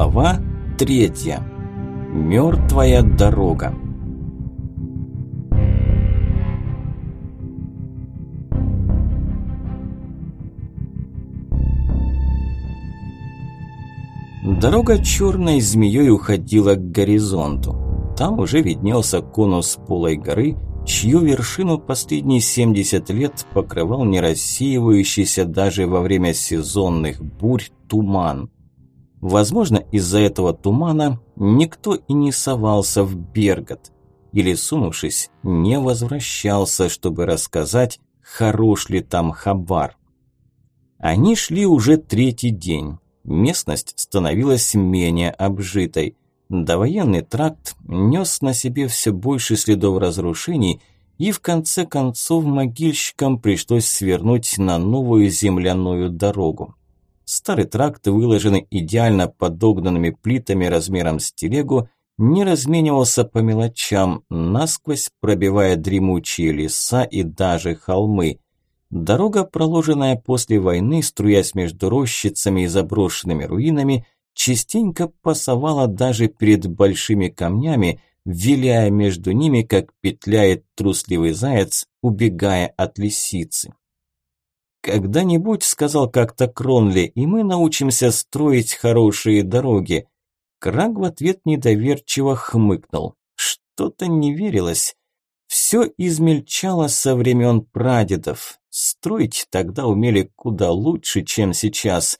Глава третья. Мертвая дорога. Дорога черной змеей уходила к горизонту. Там уже виднелся конус полой горы, чью вершину последние 70 лет покрывал не рассеивающийся даже во время сезонных бурь туман. Возможно, из-за этого тумана никто и не совался в Бергот, или, сунувшись, не возвращался, чтобы рассказать, хорош ли там хабар. Они шли уже третий день. Местность становилась менее обжитой. Довоенный тракт нес на себе все больше следов разрушений, и в конце концов могильщикам пришлось свернуть на новую земляную дорогу. Старый тракт, выложенный идеально подогнанными плитами размером с телегу, не разменивался по мелочам, насквозь пробивая дремучие леса и даже холмы. Дорога, проложенная после войны, струясь между рощицами и заброшенными руинами, частенько пасовала даже перед большими камнями, виляя между ними, как петляет трусливый заяц, убегая от лисицы. «Когда-нибудь, – сказал как-то Кронли, – и мы научимся строить хорошие дороги». Краг в ответ недоверчиво хмыкнул. Что-то не верилось. Все измельчало со времен прадедов. Строить тогда умели куда лучше, чем сейчас.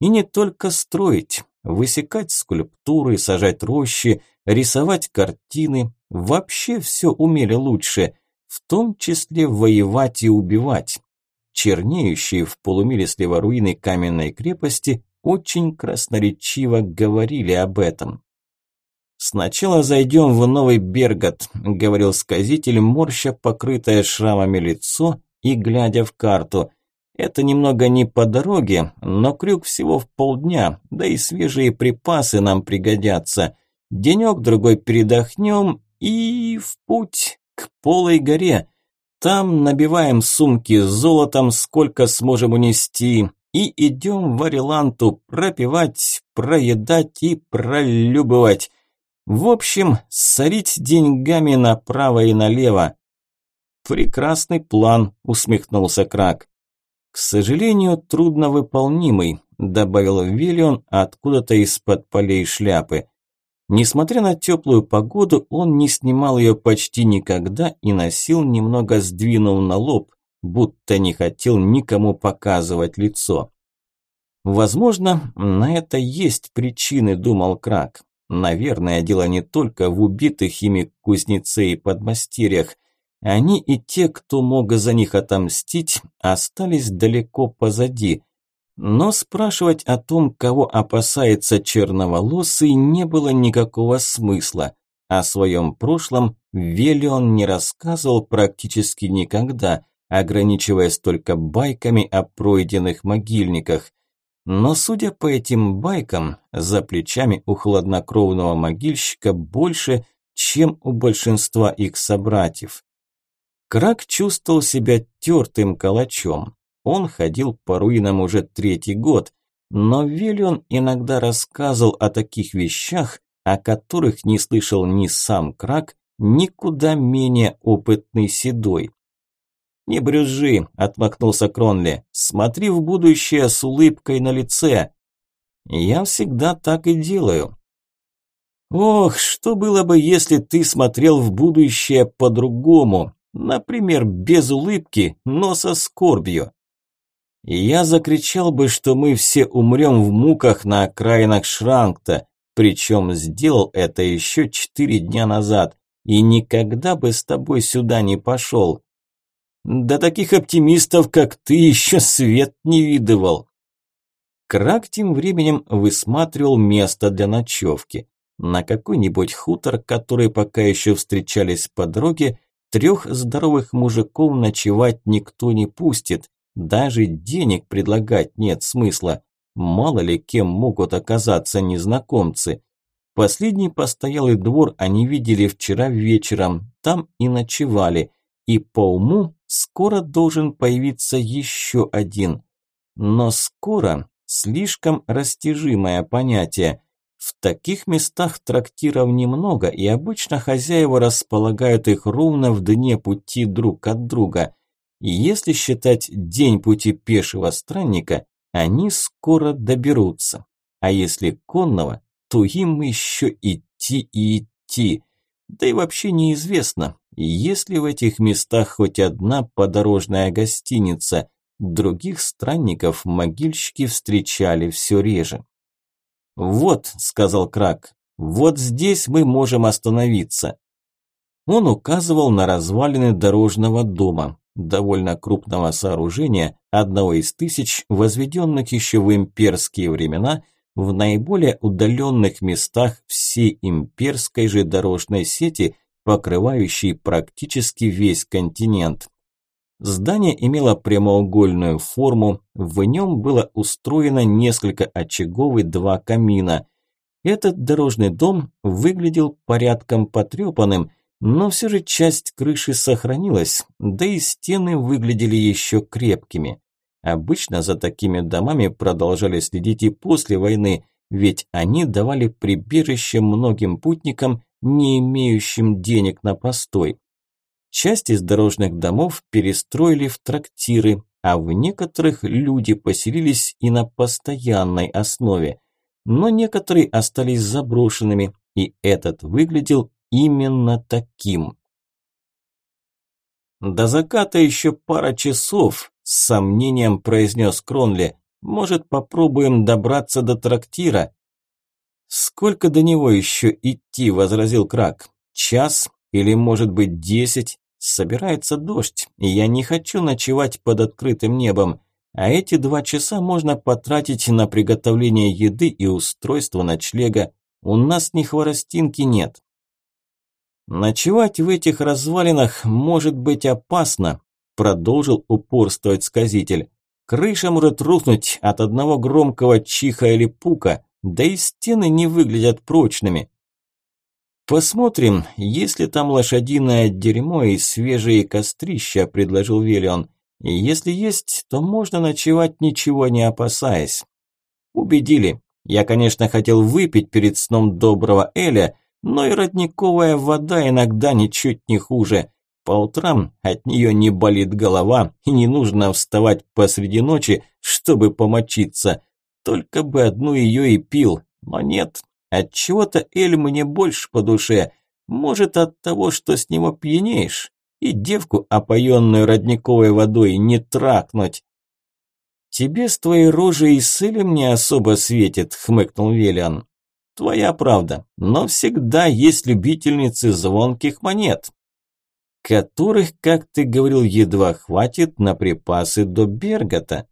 И не только строить. Высекать скульптуры, сажать рощи, рисовать картины. Вообще все умели лучше. В том числе воевать и убивать чернеющие в полумиле слева руины каменной крепости, очень красноречиво говорили об этом. «Сначала зайдем в Новый Бергот», – говорил сказитель, морща покрытое шрамами лицо и глядя в карту. «Это немного не по дороге, но крюк всего в полдня, да и свежие припасы нам пригодятся. Денек-другой передохнем и в путь к Полой горе. Там набиваем сумки золотом, сколько сможем унести, и идем в Ариланту пропивать, проедать и пролюбовать. В общем, сорить деньгами направо и налево. Прекрасный план, усмехнулся Крак. К сожалению, трудновыполнимый, добавил Виллион откуда-то из-под полей шляпы. Несмотря на теплую погоду, он не снимал ее почти никогда и носил немного сдвинув на лоб, будто не хотел никому показывать лицо. Возможно, на это есть причины, думал Крак. Наверное, дело не только в убитых ими кузнеце и подмастерьях. Они и те, кто мог за них отомстить, остались далеко позади. Но спрашивать о том, кого опасается черноволосый, не было никакого смысла. О своем прошлом Велион не рассказывал практически никогда, ограничиваясь только байками о пройденных могильниках. Но судя по этим байкам, за плечами у хладнокровного могильщика больше, чем у большинства их собратьев. Крак чувствовал себя тертым калачом. Он ходил по руинам уже третий год, но Виллион иногда рассказывал о таких вещах, о которых не слышал ни сам Крак, ни куда менее опытный Седой. «Не брюзжи», – отмахнулся Кронли, – «смотри в будущее с улыбкой на лице». «Я всегда так и делаю». «Ох, что было бы, если ты смотрел в будущее по-другому, например, без улыбки, но со скорбью?» Я закричал бы, что мы все умрем в муках на окраинах Шранкта, причем сделал это еще четыре дня назад, и никогда бы с тобой сюда не пошел. Да таких оптимистов, как ты, еще свет не видывал. Крак тем временем высматривал место для ночевки. На какой-нибудь хутор, который пока еще встречались по дороге, трех здоровых мужиков ночевать никто не пустит, даже денег предлагать нет смысла. Мало ли кем могут оказаться незнакомцы. Последний постоялый двор они видели вчера вечером, там и ночевали. И по уму скоро должен появиться еще один. Но скоро слишком растяжимое понятие. В таких местах трактиров немного, и обычно хозяева располагают их ровно в дне пути друг от друга. Если считать день пути пешего странника, они скоро доберутся. А если конного, то им еще идти и идти. Да и вообще неизвестно, есть ли в этих местах хоть одна подорожная гостиница. Других странников могильщики встречали все реже. «Вот», – сказал Крак, – «вот здесь мы можем остановиться». Он указывал на развалины дорожного дома, довольно крупного сооружения, одного из тысяч, возведенных еще в имперские времена в наиболее удаленных местах всей имперской же дорожной сети, покрывающей практически весь континент. Здание имело прямоугольную форму, в нем было устроено несколько очагов и два камина. Этот дорожный дом выглядел порядком потрепанным, но все же часть крыши сохранилась, да и стены выглядели еще крепкими. Обычно за такими домами продолжали следить и после войны, ведь они давали прибежище многим путникам, не имеющим денег на постой. Часть из дорожных домов перестроили в трактиры, а в некоторых люди поселились и на постоянной основе. Но некоторые остались заброшенными, и этот выглядел именно таким. «До заката еще пара часов», – с сомнением произнес Кронли. «Может, попробуем добраться до трактира?» «Сколько до него еще идти?» – возразил Крак. «Час или, может быть, десять. Собирается дождь, и я не хочу ночевать под открытым небом. А эти два часа можно потратить на приготовление еды и устройство ночлега. У нас ни хворостинки нет. Ночевать в этих развалинах может быть опасно, продолжил упорствовать сказитель. Крыша может рухнуть от одного громкого чиха или пука, да и стены не выглядят прочными. «Посмотрим, есть ли там лошадиное дерьмо и свежие кострища», – предложил Виллион. «И если есть, то можно ночевать, ничего не опасаясь». Убедили. Я, конечно, хотел выпить перед сном доброго Эля, но и родниковая вода иногда ничуть не хуже. По утрам от нее не болит голова и не нужно вставать посреди ночи, чтобы помочиться. Только бы одну ее и пил, но нет, от чего-то Эль мне больше по душе. Может, от того, что с него пьянеешь. И девку, опоенную родниковой водой, не тракнуть. «Тебе с твоей рожей и с Элем не особо светит», – хмыкнул Велиан. «Твоя правда, но всегда есть любительницы звонких монет, которых, как ты говорил, едва хватит на припасы до Бергота.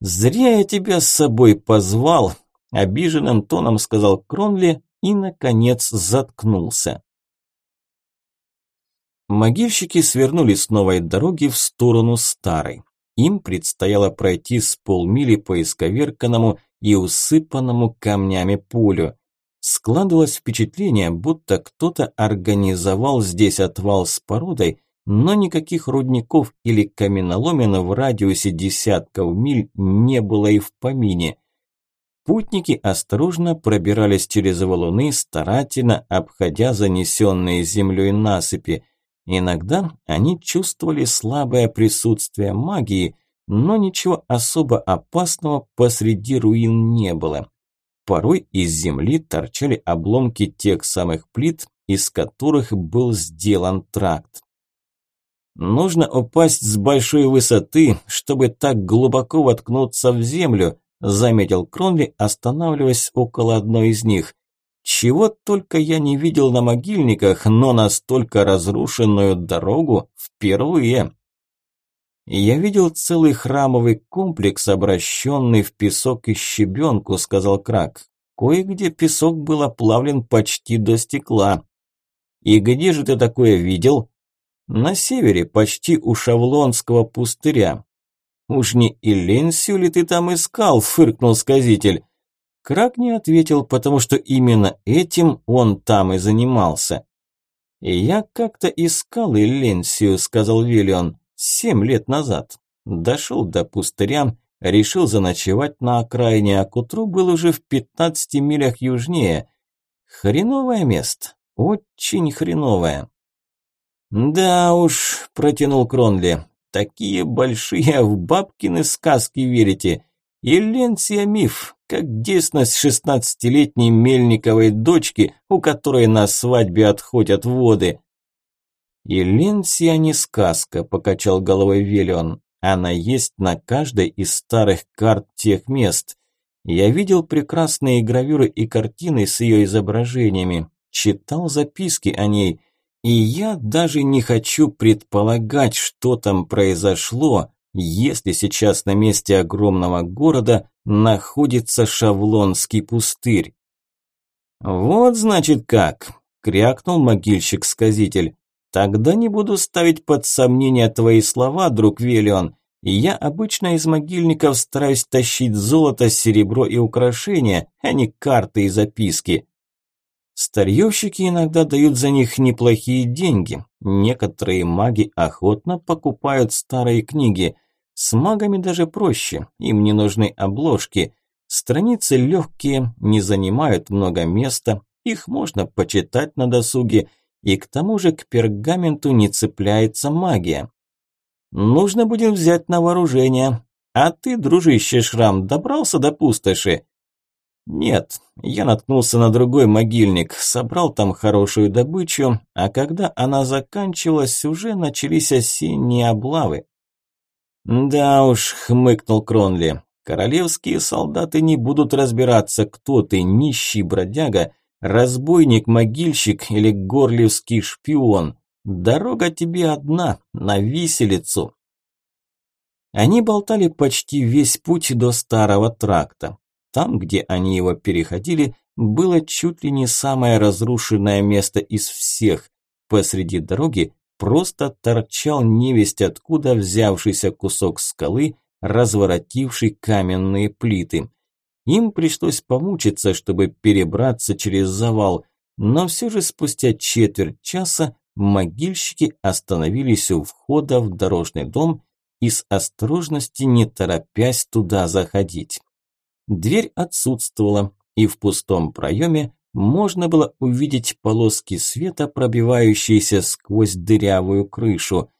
Зря я тебя с собой позвал, Обиженным тоном сказал Кронли и, наконец, заткнулся. Могильщики свернули с новой дороги в сторону старой. Им предстояло пройти с полмили по исковерканному и усыпанному камнями полю. Складывалось впечатление, будто кто-то организовал здесь отвал с породой, но никаких рудников или каменоломен в радиусе десятков миль не было и в помине. Путники осторожно пробирались через валуны, старательно обходя занесенные землей насыпи. Иногда они чувствовали слабое присутствие магии, но ничего особо опасного посреди руин не было. Порой из земли торчали обломки тех самых плит, из которых был сделан тракт. Нужно упасть с большой высоты, чтобы так глубоко воткнуться в землю, заметил Кронли, останавливаясь около одной из них. Чего только я не видел на могильниках, но настолько разрушенную дорогу впервые. Я видел целый храмовый комплекс, обращенный в песок и щебенку, сказал Крак. Кое-где песок был оплавлен почти до стекла. И где же ты такое видел? На севере, почти у Шавлонского пустыря. «Уж не Иленсию ли ты там искал?» – фыркнул сказитель. Крак не ответил, потому что именно этим он там и занимался. «Я как-то искал Иленсию», – сказал Виллион, – «семь лет назад. Дошел до пустыря, Решил заночевать на окраине, а к утру был уже в 15 милях южнее. Хреновое место, очень хреновое. «Да уж», – протянул Кронли, – «такие большие, в бабкины сказки верите. Еленсия миф, как десность шестнадцатилетней Мельниковой дочки, у которой на свадьбе отходят воды». «Еленсия не сказка», – покачал головой Велион. «Она есть на каждой из старых карт тех мест. Я видел прекрасные гравюры и картины с ее изображениями, читал записки о ней». И я даже не хочу предполагать, что там произошло, если сейчас на месте огромного города находится Шавлонский пустырь. «Вот, значит, как!» – крякнул могильщик-сказитель. «Тогда не буду ставить под сомнение твои слова, друг Велион. Я обычно из могильников стараюсь тащить золото, серебро и украшения, а не карты и записки. Старьевщики иногда дают за них неплохие деньги. Некоторые маги охотно покупают старые книги. С магами даже проще, им не нужны обложки. Страницы легкие, не занимают много места, их можно почитать на досуге, и к тому же к пергаменту не цепляется магия. Нужно будет взять на вооружение. А ты, дружище Шрам, добрался до пустоши? Нет, я наткнулся на другой могильник, собрал там хорошую добычу, а когда она заканчивалась, уже начались осенние облавы. Да уж, хмыкнул Кронли, королевские солдаты не будут разбираться, кто ты, нищий бродяга, разбойник-могильщик или горлевский шпион. Дорога тебе одна, на виселицу. Они болтали почти весь путь до старого тракта. Там, где они его переходили, было чуть ли не самое разрушенное место из всех. Посреди дороги просто торчал невесть откуда взявшийся кусок скалы, разворотивший каменные плиты. Им пришлось помучиться, чтобы перебраться через завал, но все же спустя четверть часа могильщики остановились у входа в дорожный дом и с осторожности не торопясь туда заходить. Дверь отсутствовала, и в пустом проеме можно было увидеть полоски света, пробивающиеся сквозь дырявую крышу.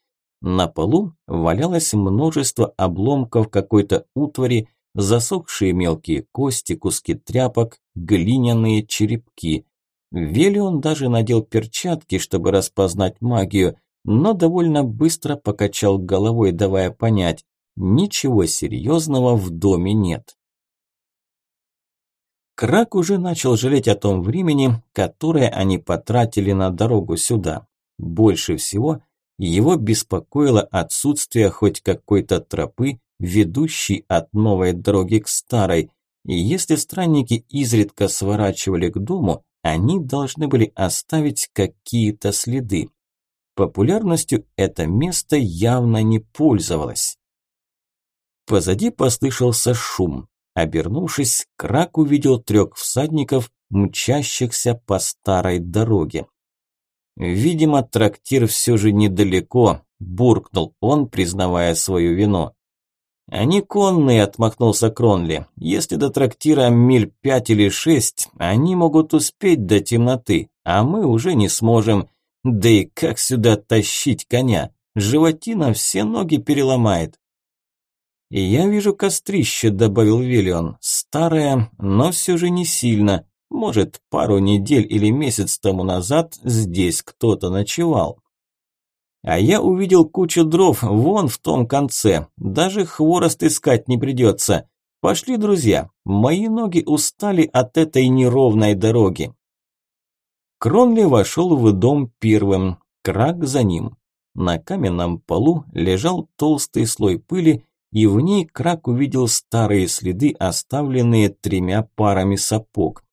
На полу валялось множество обломков какой-то утвари, засохшие мелкие кости, куски тряпок, глиняные черепки. Велион даже надел перчатки, чтобы распознать магию, но довольно быстро покачал головой, давая понять, ничего серьезного в доме нет. Крак уже начал жалеть о том времени, которое они потратили на дорогу сюда. Больше всего его беспокоило отсутствие хоть какой-то тропы, ведущей от новой дороги к старой. И если странники изредка сворачивали к дому, они должны были оставить какие-то следы. Популярностью это место явно не пользовалось. Позади послышался шум. Обернувшись, Крак увидел трех всадников, мчащихся по старой дороге. «Видимо, трактир все же недалеко», – буркнул он, признавая свою вину. «Они конные», – отмахнулся Кронли. «Если до трактира миль пять или шесть, они могут успеть до темноты, а мы уже не сможем. Да и как сюда тащить коня? Животина все ноги переломает». «И я вижу кострище», – добавил Виллион. «Старое, но все же не сильно. Может, пару недель или месяц тому назад здесь кто-то ночевал». А я увидел кучу дров вон в том конце. Даже хворост искать не придется. Пошли, друзья. Мои ноги устали от этой неровной дороги. Кронли вошел в дом первым. Крак за ним. На каменном полу лежал толстый слой пыли, и в ней Крак увидел старые следы, оставленные тремя парами сапог.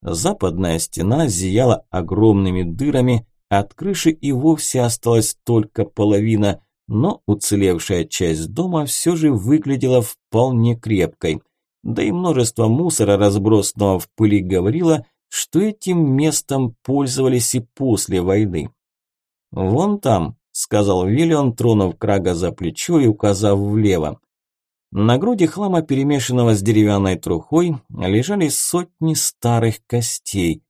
Западная стена зияла огромными дырами, от крыши и вовсе осталась только половина, но уцелевшая часть дома все же выглядела вполне крепкой. Да и множество мусора, разбросанного в пыли, говорило, что этим местом пользовались и после войны. «Вон там», – сказал Виллион, тронув Крага за плечо и указав влево. На груди хлама, перемешанного с деревянной трухой, лежали сотни старых костей.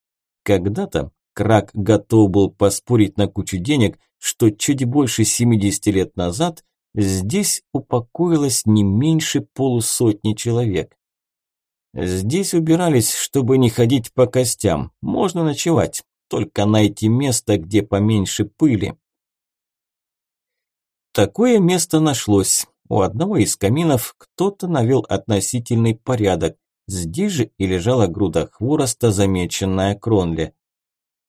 Когда-то Крак готов был поспорить на кучу денег, что чуть больше 70 лет назад здесь упокоилось не меньше полусотни человек. Здесь убирались, чтобы не ходить по костям. Можно ночевать, только найти место, где поменьше пыли. Такое место нашлось. У одного из каминов кто-то навел относительный порядок. Здесь же и лежала груда хвороста, замеченная Кронли.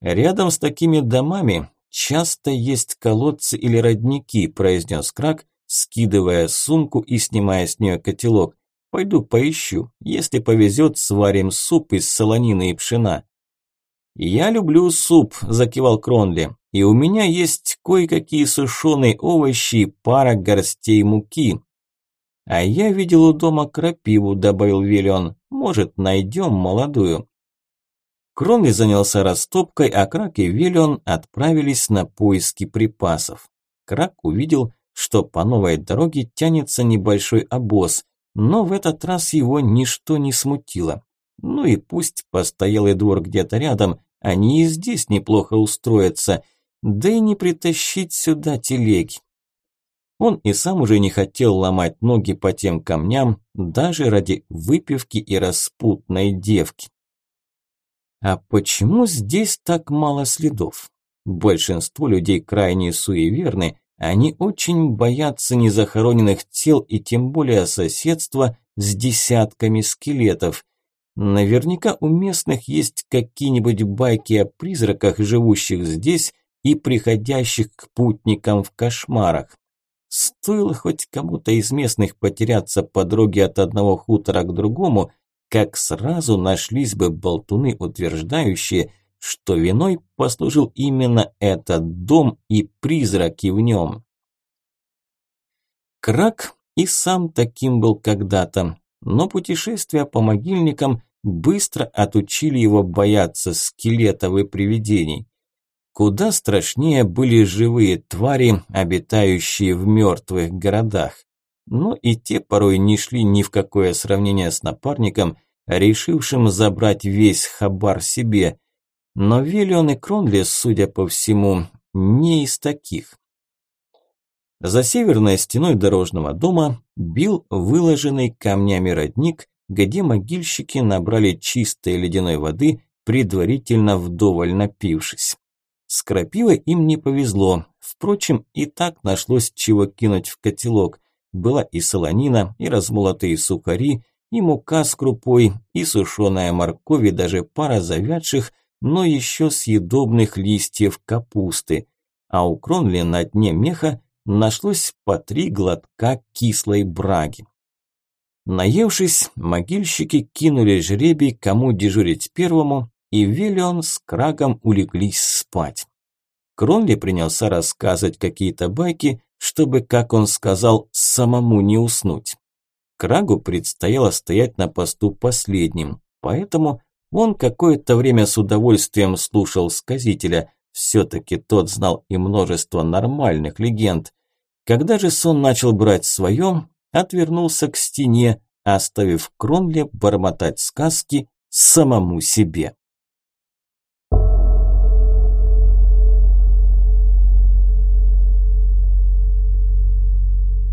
Рядом с такими домами часто есть колодцы или родники, произнес Крак, скидывая сумку и снимая с нее котелок. Пойду поищу. Если повезет, сварим суп из солонины и пшена. «Я люблю суп», – закивал Кронли. «И у меня есть кое-какие сушеные овощи и пара горстей муки». «А я видел у дома крапиву», – добавил Виллион. «Может, найдем молодую». Кронли занялся растопкой, а Крак и Виллион отправились на поиски припасов. Крак увидел, что по новой дороге тянется небольшой обоз, но в этот раз его ничто не смутило. Ну и пусть постоялый двор где-то рядом, они и здесь неплохо устроятся, да и не притащить сюда телеги. Он и сам уже не хотел ломать ноги по тем камням, даже ради выпивки и распутной девки. А почему здесь так мало следов? Большинство людей крайне суеверны, они очень боятся незахороненных тел и тем более соседства с десятками скелетов. Наверняка у местных есть какие-нибудь байки о призраках, живущих здесь и приходящих к путникам в кошмарах. Стоило хоть кому-то из местных потеряться по дороге от одного хутора к другому, как сразу нашлись бы болтуны, утверждающие – что виной послужил именно этот дом и призраки в нем. Крак и сам таким был когда-то, но путешествия по могильникам быстро отучили его бояться скелетов и привидений. Куда страшнее были живые твари, обитающие в мертвых городах. Но и те порой не шли ни в какое сравнение с напарником, решившим забрать весь хабар себе, но Виллион и Кронли, судя по всему, не из таких. За северной стеной дорожного дома бил выложенный камнями родник, где могильщики набрали чистой ледяной воды, предварительно вдоволь напившись. С крапивой им не повезло, впрочем, и так нашлось чего кинуть в котелок. Была и солонина, и размолотые сухари, и мука с крупой, и сушеная морковь, и даже пара завядших, но еще съедобных листьев капусты, а у Кронли на дне меха нашлось по три глотка кислой браги. Наевшись, могильщики кинули жребий, кому дежурить первому, и Виллион с Крагом улеглись спать. Кронли принялся рассказывать какие-то байки, чтобы, как он сказал, самому не уснуть. Крагу предстояло стоять на посту последним, поэтому он какое-то время с удовольствием слушал сказителя, все-таки тот знал и множество нормальных легенд. Когда же сон начал брать свое, отвернулся к стене, оставив Кронле бормотать сказки самому себе.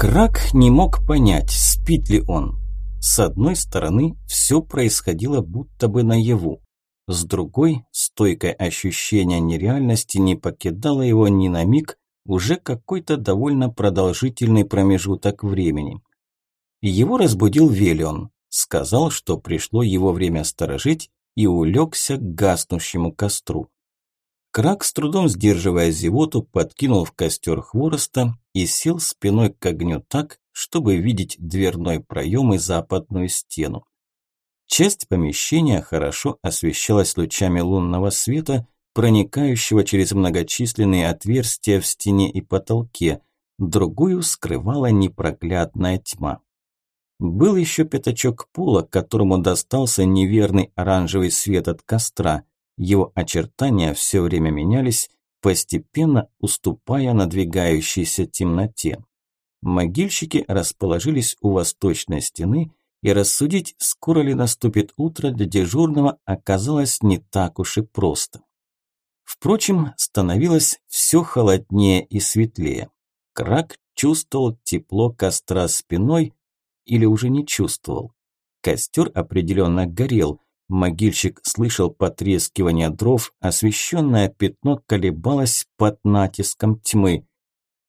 Крак не мог понять, спит ли он. С одной стороны, все происходило будто бы наяву. С другой, стойкое ощущение нереальности не покидало его ни на миг уже какой-то довольно продолжительный промежуток времени. Его разбудил Велион, сказал, что пришло его время сторожить и улегся к гаснущему костру. Крак, с трудом сдерживая зевоту, подкинул в костер хвороста и сел спиной к огню так, чтобы видеть дверной проем и западную стену. Часть помещения хорошо освещалась лучами лунного света, проникающего через многочисленные отверстия в стене и потолке, другую скрывала непроглядная тьма. Был еще пятачок пола, которому достался неверный оранжевый свет от костра. Его очертания все время менялись, постепенно уступая надвигающейся темноте. Могильщики расположились у восточной стены, и рассудить, скоро ли наступит утро для дежурного, оказалось не так уж и просто. Впрочем, становилось все холоднее и светлее. Крак чувствовал тепло костра спиной или уже не чувствовал. Костер определенно горел. Могильщик слышал потрескивание дров, освещенное пятно колебалось под натиском тьмы.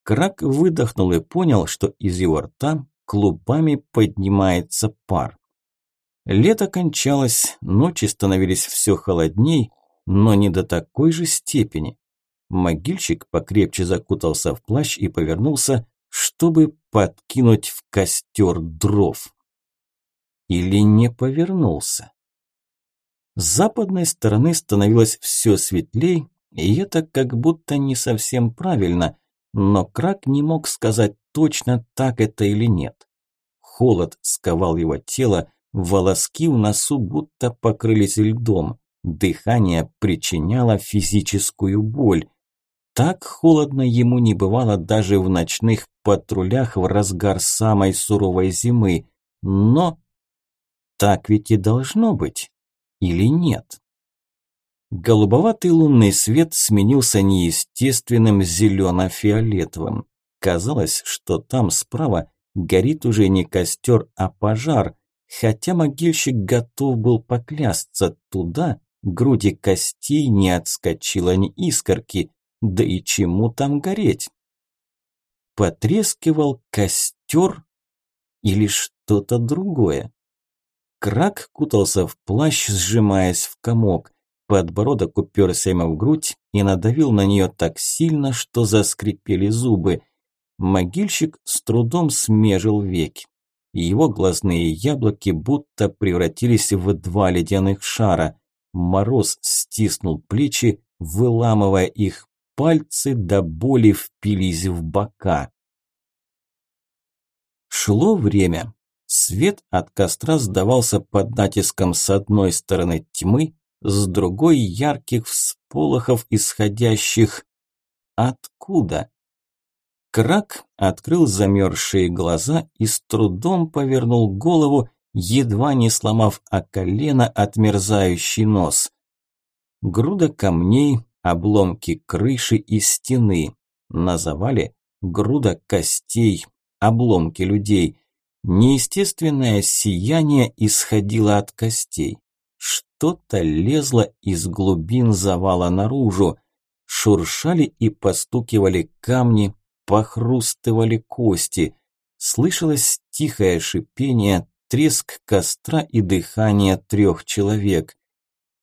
Крак выдохнул и понял, что из его рта клубами поднимается пар. Лето кончалось, ночи становились все холодней, но не до такой же степени. Могильщик покрепче закутался в плащ и повернулся, чтобы подкинуть в костер дров. Или не повернулся. С западной стороны становилось все светлей, и это как будто не совсем правильно, но Крак не мог сказать точно, так это или нет. Холод сковал его тело, волоски в носу будто покрылись льдом, дыхание причиняло физическую боль. Так холодно ему не бывало даже в ночных патрулях в разгар самой суровой зимы. Но так ведь и должно быть. Или нет? Голубоватый лунный свет сменился неестественным зелено-фиолетовым. Казалось, что там справа горит уже не костер, а пожар, хотя могильщик готов был поклясться туда, груди костей не отскочила ни искорки, да и чему там гореть? Потрескивал костер или что-то другое? Крак кутался в плащ, сжимаясь в комок. Подбородок уперся ему в грудь и надавил на нее так сильно, что заскрипели зубы. Могильщик с трудом смежил веки. Его глазные яблоки будто превратились в два ледяных шара. Мороз стиснул плечи, выламывая их. Пальцы до боли впились в бока. Шло время. Свет от костра сдавался под натиском с одной стороны тьмы, с другой ярких всполохов, исходящих откуда? Крак открыл замерзшие глаза и с трудом повернул голову, едва не сломав о колено отмерзающий нос. Груда камней, обломки крыши и стены. На груда костей, обломки людей. Неестественное сияние исходило от костей. Что-то лезло из глубин завала наружу. Шуршали и постукивали камни, похрустывали кости. Слышалось тихое шипение, треск костра и дыхание трех человек.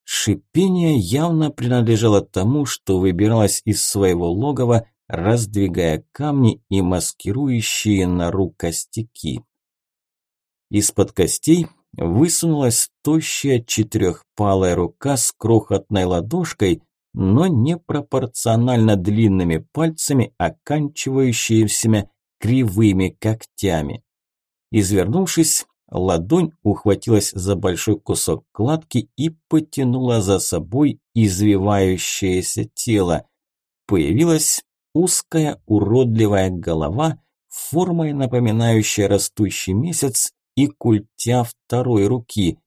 Шипение явно принадлежало тому, что выбиралось из своего логова, раздвигая камни и маскирующие нору костяки. Из-под костей высунулась тощая четырехпалая рука с крохотной ладошкой, но непропорционально длинными пальцами, оканчивающимися кривыми когтями. Извернувшись, ладонь ухватилась за большой кусок кладки и потянула за собой извивающееся тело. Появилась узкая уродливая голова, формой напоминающая растущий месяц и культя второй руки.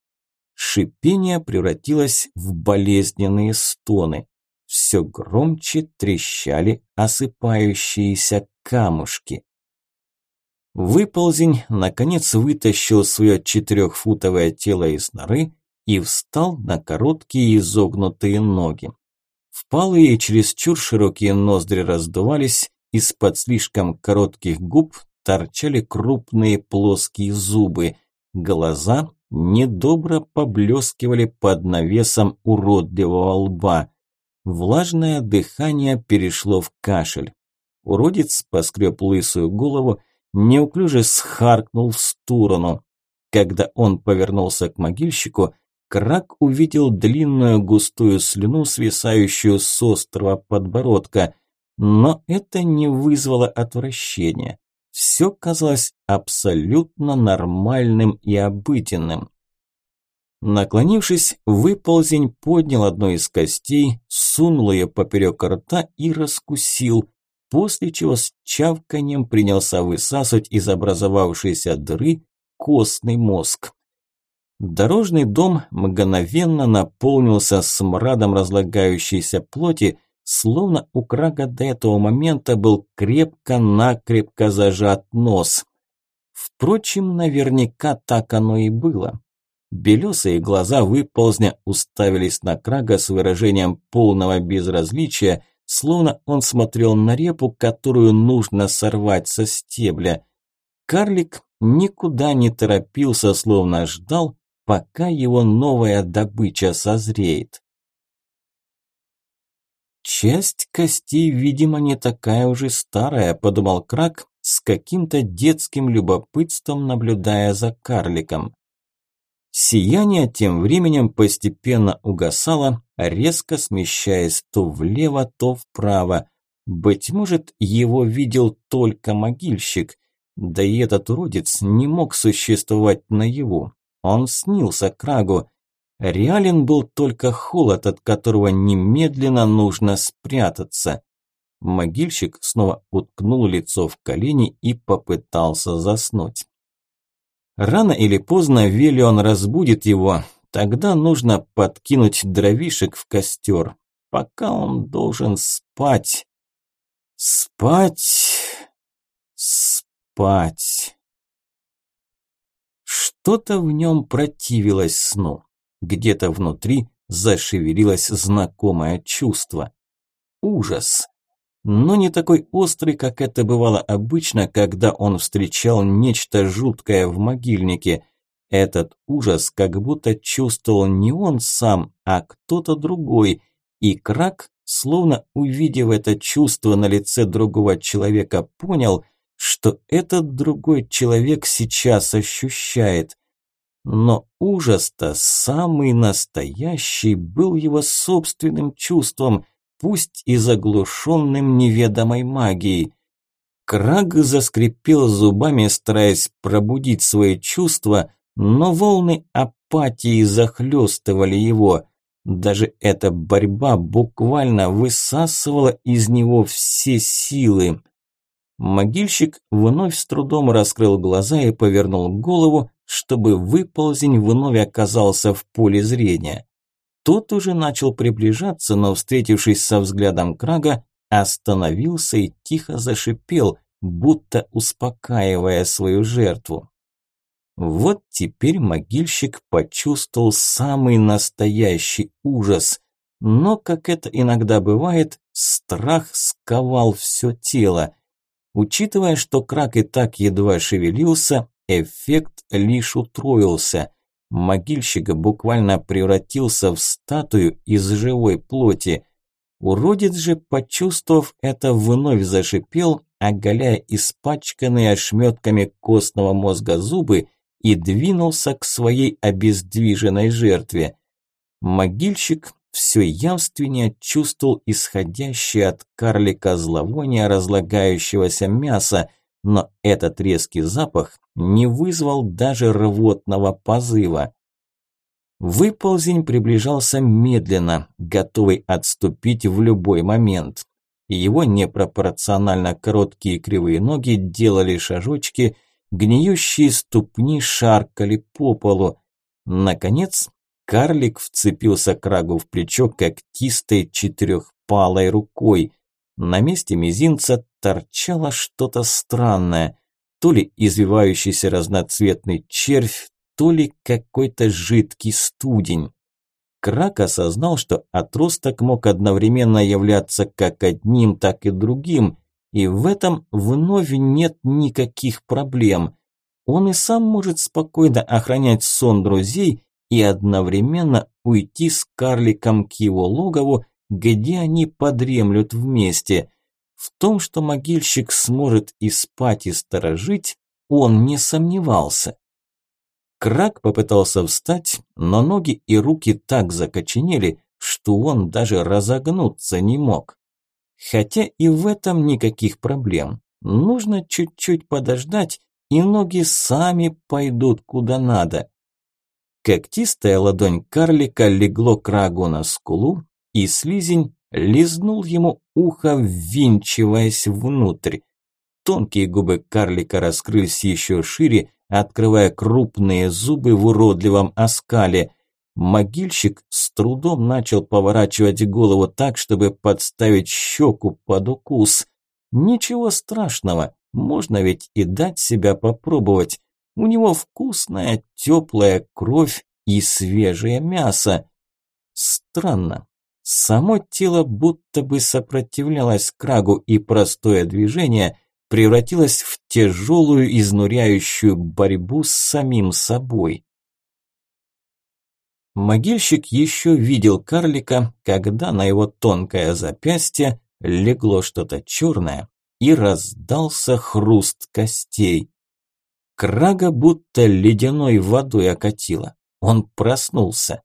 Шипение превратилось в болезненные стоны. Все громче трещали осыпающиеся камушки. Выползень, наконец, вытащил свое четырехфутовое тело из норы и встал на короткие изогнутые ноги. Впалые и чересчур широкие ноздри раздувались, из-под слишком коротких губ торчали крупные плоские зубы. Глаза недобро поблескивали под навесом уродливого лба. Влажное дыхание перешло в кашель. Уродец поскреб лысую голову, неуклюже схаркнул в сторону. Когда он повернулся к могильщику, Крак увидел длинную густую слюну, свисающую с острого подбородка. Но это не вызвало отвращения. Все казалось абсолютно нормальным и обыденным. Наклонившись, выползень поднял одну из костей, сунул ее поперек рта и раскусил. после чего с чавканием принялся высасывать из образовавшейся дыры костный мозг. Дорожный дом мгновенно наполнился смрадом разлагающейся плоти, словно у Крага до этого момента был крепко-накрепко зажат нос. Впрочем, наверняка так оно и было. Белесые глаза выползня уставились на Крага с выражением полного безразличия, словно он смотрел на репу, которую нужно сорвать со стебля. Карлик никуда не торопился, словно ждал, пока его новая добыча созреет. «Часть костей, видимо, не такая уже старая», – подумал Крак, с каким-то детским любопытством наблюдая за карликом. Сияние тем временем постепенно угасало, резко смещаясь то влево, то вправо. Быть может, его видел только могильщик, да и этот уродец не мог существовать наяву. Он снился Крагу. Реален был только холод, от которого немедленно нужно спрятаться. Могильщик снова уткнул лицо в колени и попытался заснуть. Рано или поздно Велион разбудит его, тогда нужно подкинуть дровишек в костер. Пока он должен спать. Спать. Спать. Что-то в нем противилось сну. Где-то внутри зашевелилось знакомое чувство. Ужас но не такой острый, как это бывало обычно, когда он встречал нечто жуткое в могильнике. Этот ужас как будто чувствовал не он сам, а кто-то другой, и Крак, словно увидев это чувство на лице другого человека, понял, что этот другой человек сейчас ощущает. Но ужас-то самый настоящий был его собственным чувством, пусть и заглушенным неведомой магией. Краг заскрипел зубами, стараясь пробудить свои чувства, но волны апатии захлестывали его. Даже эта борьба буквально высасывала из него все силы. Могильщик вновь с трудом раскрыл глаза и повернул голову, чтобы выползень вновь оказался в поле зрения. Тот уже начал приближаться, но, встретившись со взглядом Крага, остановился и тихо зашипел, будто успокаивая свою жертву. Вот теперь могильщик почувствовал самый настоящий ужас. Но, как это иногда бывает, страх сковал все тело. Учитывая, что крак и так едва шевелился, эффект лишь утроился – Могильщик буквально превратился в статую из живой плоти. Уродец же, почувствовав это, вновь зашипел, оголяя испачканные ошметками костного мозга зубы и двинулся к своей обездвиженной жертве. Могильщик все явственнее чувствовал исходящее от карлика зловоние разлагающегося мяса, но этот резкий запах не вызвал даже рвотного позыва. Выползень приближался медленно, готовый отступить в любой момент. Его непропорционально короткие кривые ноги делали шажочки, гниющие ступни шаркали по полу. Наконец, карлик вцепился крагу в плечо когтистой четырехпалой рукой. На месте мизинца торчало что-то странное то ли извивающийся разноцветный червь, то ли какой-то жидкий студень. Крак осознал, что отросток мог одновременно являться как одним, так и другим, и в этом вновь нет никаких проблем. Он и сам может спокойно охранять сон друзей и одновременно уйти с карликом к его логову, где они подремлют вместе – в том, что могильщик сможет и спать, и сторожить, он не сомневался. Крак попытался встать, но ноги и руки так закоченели, что он даже разогнуться не мог. Хотя и в этом никаких проблем. Нужно чуть-чуть подождать, и ноги сами пойдут куда надо. Когтистая ладонь карлика легло крагу на скулу, и слизень лизнул ему ухо, ввинчиваясь внутрь. Тонкие губы карлика раскрылись еще шире, открывая крупные зубы в уродливом оскале. Могильщик с трудом начал поворачивать голову так, чтобы подставить щеку под укус. Ничего страшного, можно ведь и дать себя попробовать. У него вкусная, теплая кровь и свежее мясо. Странно. Само тело будто бы сопротивлялось крагу, и простое движение превратилось в тяжелую, изнуряющую борьбу с самим собой. Могильщик еще видел карлика, когда на его тонкое запястье легло что-то черное и раздался хруст костей. Крага будто ледяной водой окатило. Он проснулся.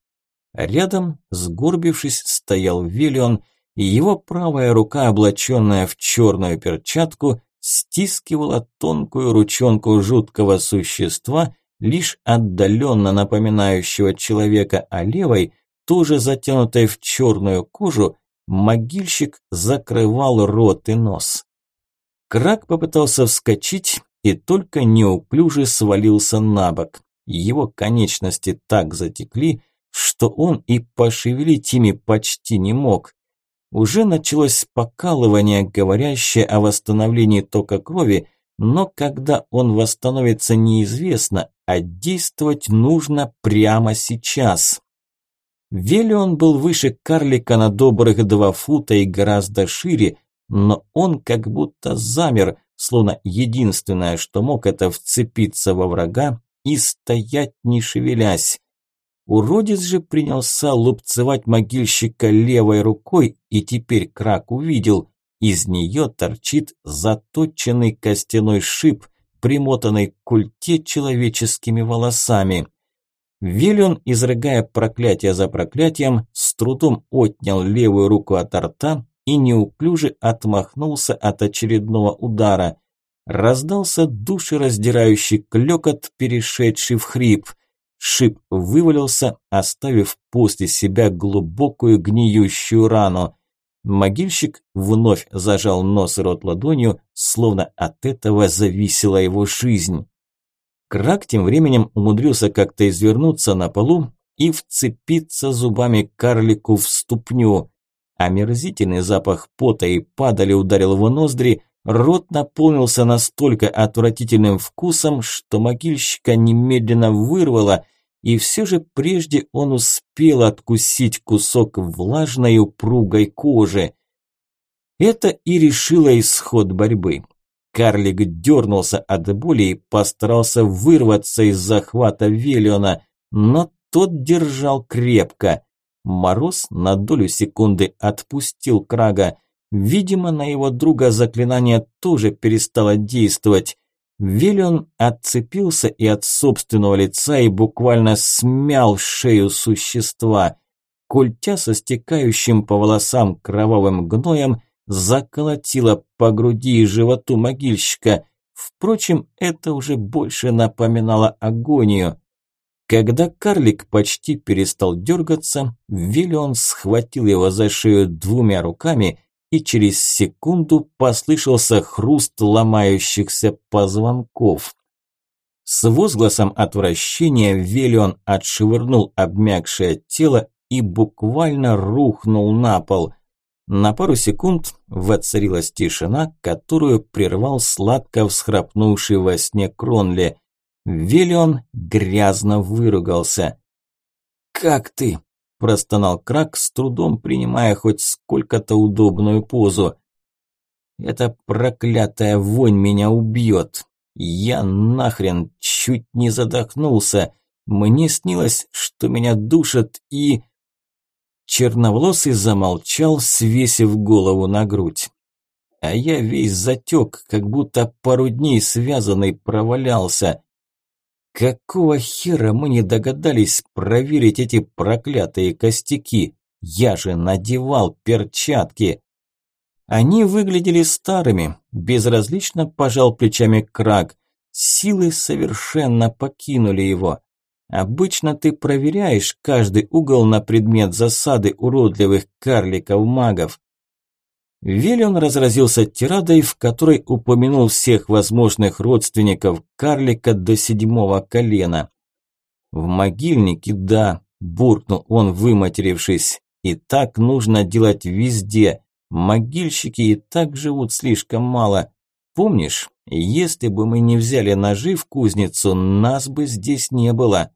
Рядом, сгорбившись, стоял Виллион, и его правая рука, облаченная в черную перчатку, стискивала тонкую ручонку жуткого существа, лишь отдаленно напоминающего человека, а левой, тоже затянутой в черную кожу, могильщик закрывал рот и нос. Крак попытался вскочить и только неуклюже свалился на бок. Его конечности так затекли, что он и пошевелить ими почти не мог. Уже началось покалывание, говорящее о восстановлении тока крови, но когда он восстановится неизвестно, а действовать нужно прямо сейчас. Велион был выше карлика на добрых два фута и гораздо шире, но он как будто замер, словно единственное, что мог, это вцепиться во врага и стоять не шевелясь. Уродец же принялся лупцевать могильщика левой рукой, и теперь Крак увидел, из нее торчит заточенный костяной шип, примотанный к культе человеческими волосами. Виллион, изрыгая проклятие за проклятием, с трудом отнял левую руку от рта и неуклюже отмахнулся от очередного удара. Раздался душераздирающий клёкот, перешедший в хрип – Шип вывалился, оставив после себя глубокую гниющую рану. Могильщик вновь зажал нос и рот ладонью, словно от этого зависела его жизнь. Крак тем временем умудрился как-то извернуться на полу и вцепиться зубами карлику в ступню. Омерзительный запах пота и падали ударил в ноздри, рот наполнился настолько отвратительным вкусом, что могильщика немедленно вырвало – и все же прежде он успел откусить кусок влажной упругой кожи. Это и решило исход борьбы. Карлик дернулся от боли и постарался вырваться из захвата Велиона, но тот держал крепко. Мороз на долю секунды отпустил Крага. Видимо, на его друга заклинание тоже перестало действовать. Виллион отцепился и от собственного лица и буквально смял шею существа. Культя со стекающим по волосам кровавым гноем заколотила по груди и животу могильщика. Впрочем, это уже больше напоминало агонию. Когда карлик почти перестал дергаться, Виллион схватил его за шею двумя руками и через секунду послышался хруст ломающихся позвонков. С возгласом отвращения Велион отшвырнул обмякшее тело и буквально рухнул на пол. На пару секунд воцарилась тишина, которую прервал сладко всхрапнувший во сне Кронли. Велион грязно выругался. «Как ты?» – простонал Крак, с трудом принимая хоть сколько-то удобную позу. «Эта проклятая вонь меня убьет. Я нахрен чуть не задохнулся. Мне снилось, что меня душат и...» Черноволосый замолчал, свесив голову на грудь. А я весь затек, как будто пару дней связанный провалялся. Какого хера мы не догадались проверить эти проклятые костяки? Я же надевал перчатки. Они выглядели старыми, безразлично пожал плечами Крак. Силы совершенно покинули его. Обычно ты проверяешь каждый угол на предмет засады уродливых карликов-магов. Велион разразился тирадой, в которой упомянул всех возможных родственников карлика до седьмого колена. «В могильнике, да», – буркнул он, выматерившись, – «и так нужно делать везде. Могильщики и так живут слишком мало. Помнишь, если бы мы не взяли ножи в кузницу, нас бы здесь не было».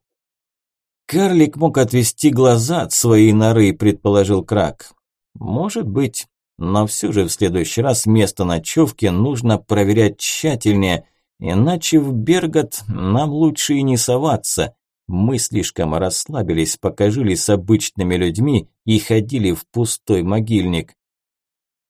Карлик мог отвести глаза от своей норы, предположил Крак. Может быть, но все же в следующий раз место ночевки нужно проверять тщательнее, иначе в Бергот нам лучше и не соваться. Мы слишком расслабились, пока жили с обычными людьми и ходили в пустой могильник.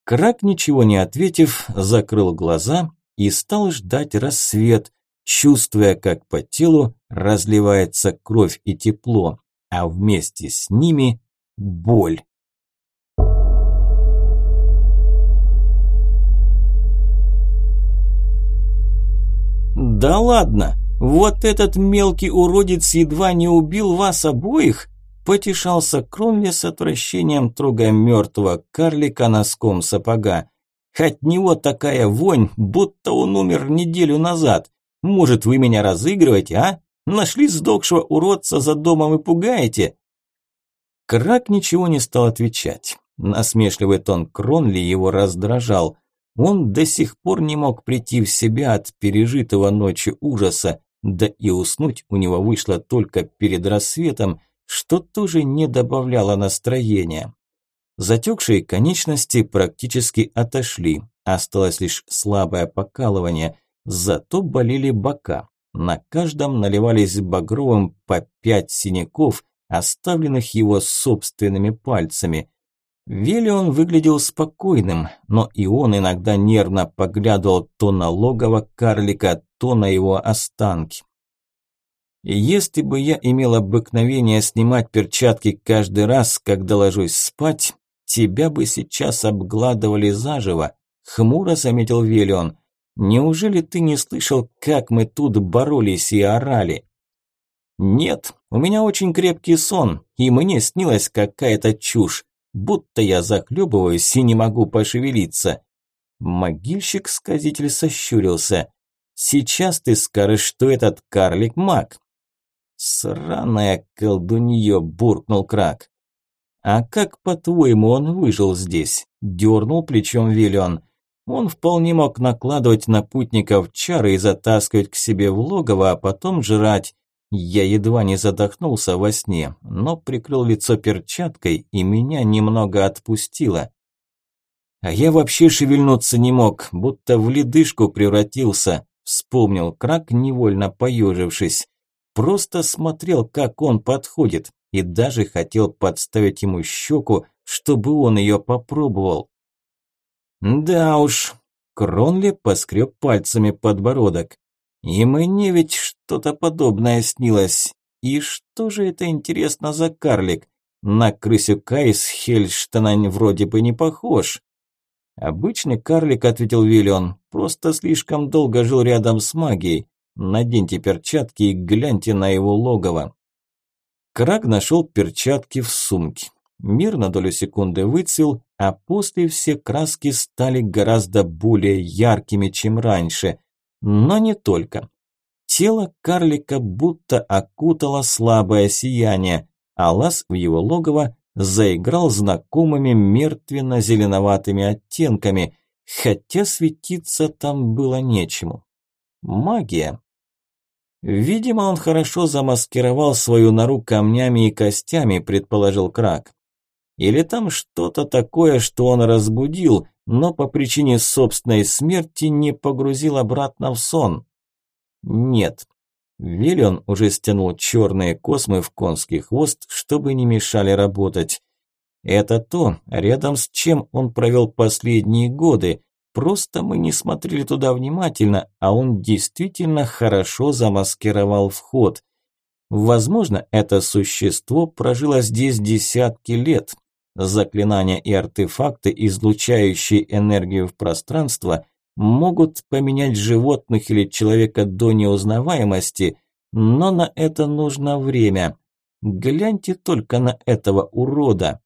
Крак, ничего не ответив, закрыл глаза и стал ждать рассвет, чувствуя, как по телу разливается кровь и тепло, а вместе с ними боль. «Да ладно! Вот этот мелкий уродец едва не убил вас обоих!» Потешался Кронли с отвращением, трогая мертвого карлика носком сапога. «От него такая вонь, будто он умер неделю назад. Может, вы меня разыгрываете, а? Нашли сдохшего уродца за домом и пугаете?» Крак ничего не стал отвечать. Насмешливый тон Кронли его раздражал. Он до сих пор не мог прийти в себя от пережитого ночи ужаса, да и уснуть у него вышло только перед рассветом, что тоже не добавляло настроения. Затекшие конечности практически отошли, осталось лишь слабое покалывание, зато болели бока. На каждом наливались багровым по пять синяков, оставленных его собственными пальцами. Велион выглядел спокойным, но и он иногда нервно поглядывал то на логово карлика, то на его останки. если бы я имел обыкновение снимать перчатки каждый раз, когда ложусь спать, тебя бы сейчас обгладывали заживо, хмуро заметил Велион. Неужели ты не слышал, как мы тут боролись и орали? Нет, у меня очень крепкий сон, и мне снилась какая-то чушь будто я захлебываюсь и не могу пошевелиться. Могильщик-сказитель сощурился. Сейчас ты скажешь, что этот карлик маг. Сраная колдунье, буркнул Крак. А как, по-твоему, он выжил здесь? Дернул плечом Виллион. Он вполне мог накладывать на путников чары и затаскивать к себе в логово, а потом жрать. Я едва не задохнулся во сне, но прикрыл лицо перчаткой и меня немного отпустило. А я вообще шевельнуться не мог, будто в ледышку превратился, вспомнил Крак, невольно поежившись. Просто смотрел, как он подходит, и даже хотел подставить ему щеку, чтобы он ее попробовал. Да уж, Кронли поскреб пальцами подбородок. И мне ведь что-то подобное снилось. И что же это интересно за карлик? На крысюка из Хельштана вроде бы не похож. Обычный карлик, ответил Виллион, просто слишком долго жил рядом с магией. Наденьте перчатки и гляньте на его логово. Краг нашел перчатки в сумке. Мир на долю секунды выцвел, а после все краски стали гораздо более яркими, чем раньше – но не только. Тело карлика будто окутало слабое сияние, а лаз в его логово заиграл знакомыми мертвенно-зеленоватыми оттенками, хотя светиться там было нечему. Магия. Видимо, он хорошо замаскировал свою нору камнями и костями, предположил Крак. Или там что-то такое, что он разбудил, но по причине собственной смерти не погрузил обратно в сон. Нет. Виллион уже стянул черные космы в конский хвост, чтобы не мешали работать. Это то, рядом с чем он провел последние годы. Просто мы не смотрели туда внимательно, а он действительно хорошо замаскировал вход. Возможно, это существо прожило здесь десятки лет, Заклинания и артефакты, излучающие энергию в пространство, могут поменять животных или человека до неузнаваемости, но на это нужно время. Гляньте только на этого урода.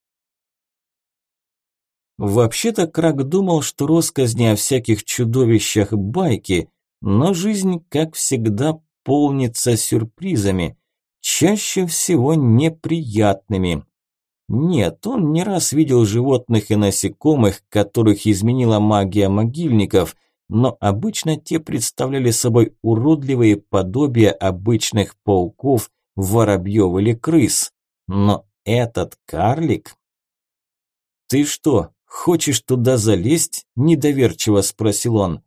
Вообще-то Крак думал, что россказни о всяких чудовищах байки, но жизнь, как всегда, полнится сюрпризами, чаще всего неприятными. Нет, он не раз видел животных и насекомых, которых изменила магия могильников, но обычно те представляли собой уродливые подобия обычных пауков, воробьев или крыс. Но этот карлик... «Ты что, хочешь туда залезть?» – недоверчиво спросил он.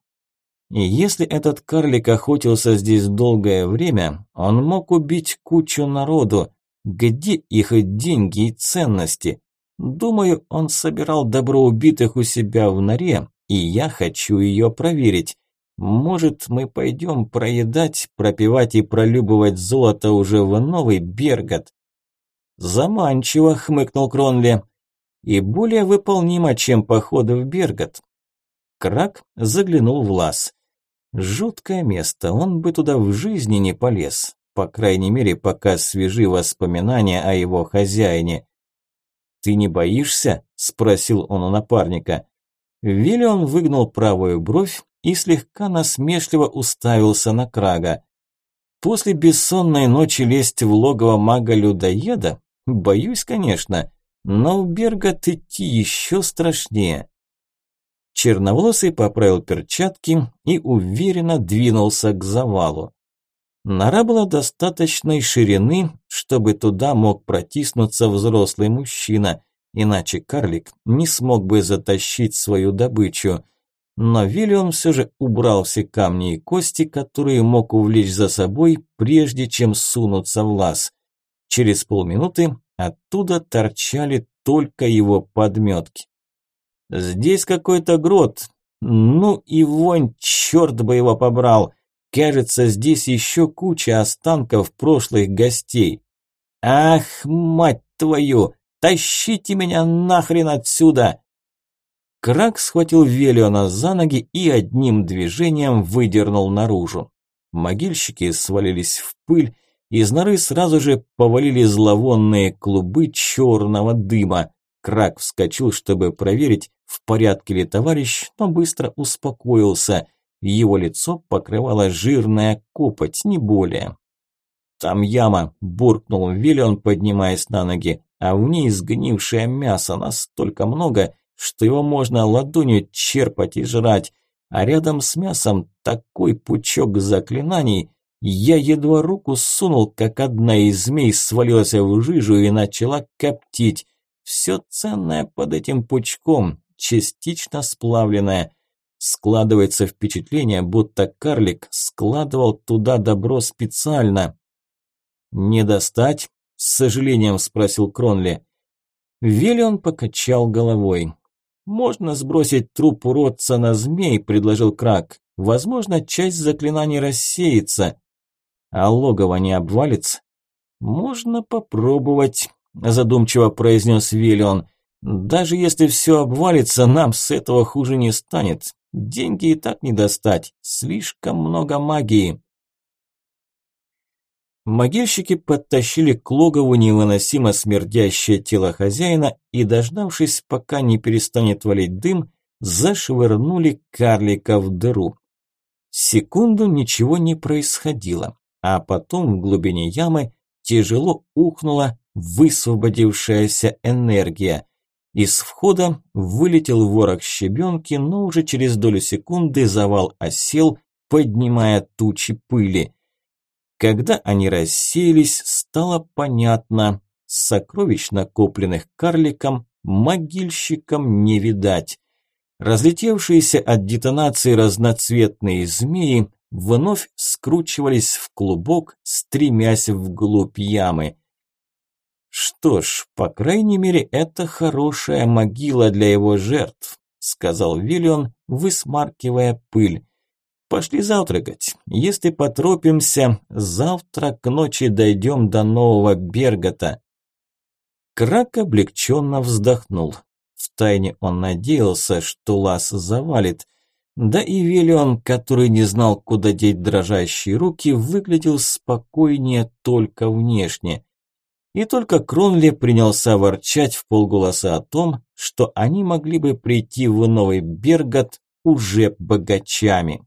И если этот карлик охотился здесь долгое время, он мог убить кучу народу. Где их деньги и ценности? Думаю, он собирал добро убитых у себя в норе, и я хочу ее проверить. Может, мы пойдем проедать, пропивать и пролюбовать золото уже в новый Бергот? Заманчиво, хмыкнул Кронли. И более выполнимо, чем походы в Бергот. Крак заглянул в лаз. Жуткое место, он бы туда в жизни не полез. По крайней мере, пока свежи воспоминания о его хозяине. «Ты не боишься?» – спросил он у напарника. Виллион выгнул правую бровь и слегка насмешливо уставился на Крага. «После бессонной ночи лезть в логово мага-людоеда? Боюсь, конечно, но в Бергот идти еще страшнее». Черноволосый поправил перчатки и уверенно двинулся к завалу. Нора была достаточной ширины, чтобы туда мог протиснуться взрослый мужчина, иначе карлик не смог бы затащить свою добычу. Но Виллион все же убрал все камни и кости, которые мог увлечь за собой, прежде чем сунуться в лаз. Через полминуты оттуда торчали только его подметки. Здесь какой-то грот. Ну и вонь, черт бы его побрал. Кажется, здесь еще куча останков прошлых гостей. Ах, мать твою, тащите меня нахрен отсюда! Крак схватил Велиона за ноги и одним движением выдернул наружу. Могильщики свалились в пыль, из норы сразу же повалили зловонные клубы черного дыма. Крак вскочил, чтобы проверить, в порядке ли товарищ, но быстро успокоился. Его лицо покрывала жирная копоть, не более. «Там яма», – буркнул Виллион, поднимаясь на ноги, а в ней сгнившее мясо настолько много, что его можно ладонью черпать и жрать, а рядом с мясом такой пучок заклинаний, я едва руку сунул, как одна из змей свалилась в жижу и начала коптить. Все ценное под этим пучком, частично сплавленное. Складывается впечатление, будто карлик складывал туда добро специально. «Не достать?» – с сожалением спросил Кронли. Велион покачал головой. «Можно сбросить труп уродца на змей», – предложил Крак. «Возможно, часть заклинаний рассеется. А логово не обвалится?» «Можно попробовать», задумчиво произнес Виллион. Даже если все обвалится, нам с этого хуже не станет. Деньги и так не достать. Слишком много магии. Могильщики подтащили к логову невыносимо смердящее тело хозяина и, дождавшись, пока не перестанет валить дым, зашвырнули карлика в дыру. Секунду ничего не происходило, а потом в глубине ямы тяжело ухнула высвободившаяся энергия. Из входа вылетел ворох щебенки, но уже через долю секунды завал осел, поднимая тучи пыли. Когда они рассеялись, стало понятно, сокровищ, накопленных карликом, могильщикам не видать. Разлетевшиеся от детонации разноцветные змеи вновь скручивались в клубок, стремясь вглубь ямы. «Что ж, по крайней мере, это хорошая могила для его жертв», сказал Виллион, высмаркивая пыль. «Пошли завтракать. Если поторопимся, завтра к ночи дойдем до нового Бергота». Крак облегченно вздохнул. Втайне он надеялся, что лаз завалит. Да и Виллион, который не знал, куда деть дрожащие руки, выглядел спокойнее только внешне. И только Кронли принялся ворчать в полголоса о том, что они могли бы прийти в Новый Бергот уже богачами.